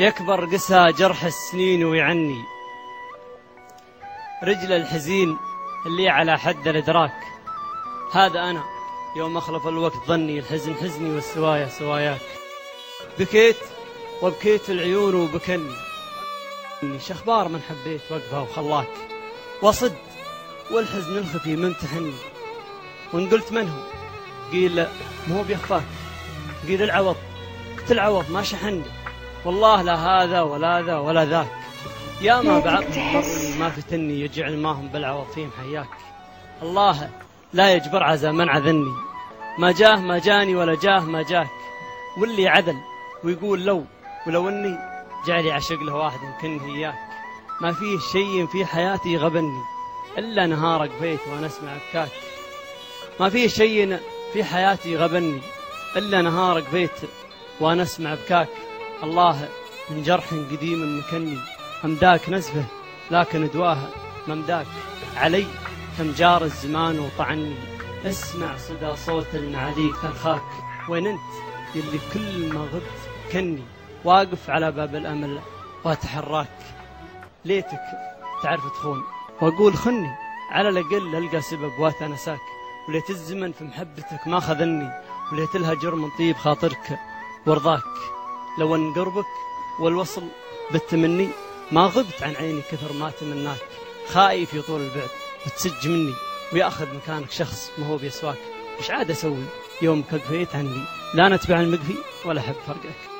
يكبر قسى جرح السنين ويعني. رجل الحزين اللي على حد الإدراك. هذا أنا. يوم أخلف الوقت ظني الحزن حزني والسوايا سواياك. بكيت وبكيت العيون وبكني. شخبار من حبيت وقفه وخلاك. وصد والحزن الخفي ممتحني وإن قلت من هو؟ قيل مو بيخفاك. قيل العوض. قلت العوض ما شحني. والله لا هذا ولا ذا ولا ذاك. يا ما بعضهم ما فتني يجعل ما هم بالعوض فيهم حياك. الله لا يجبر عزا من عذني. ما جاه ما جاني ولا جاه ما جاك. واللي عدل ويقول لو ولو اني جعلي عشق له واحد يمكن اياك ما فيه شيء في حياتي غبني إلا نهارك بيت وأنا أسمع بكاك ما فيه شيء في حياتي غبني إلا نهارك بيت وأنا أسمع بكاك الله من جرح قديم مكني امداك نزفه لكن دواها ممداك علي كم جار الزمان وطعني. اسمع صدى صوت المعاليك تنخاك وين انت؟ يلي كل ما غبت كني. واقف على باب الأمل واتحراك ليتك تعرف تخون. وأقول خني على الأقل ألقى سبب واتنساك وليت الزمن في محبتك ما خذلني. وليت الهجر من طيب خاطرك ورضاك. لو أن قربك والوصل بالتمني ما غبت عن عيني كثر ما تمناك. خايف يطول البعد وتسج مني ويأخذ مكانك شخص ما هو بيسواك. إيش عاد أسوي؟ يوم كفيت عني لا نتبع المقفي ولا أحب فرقك.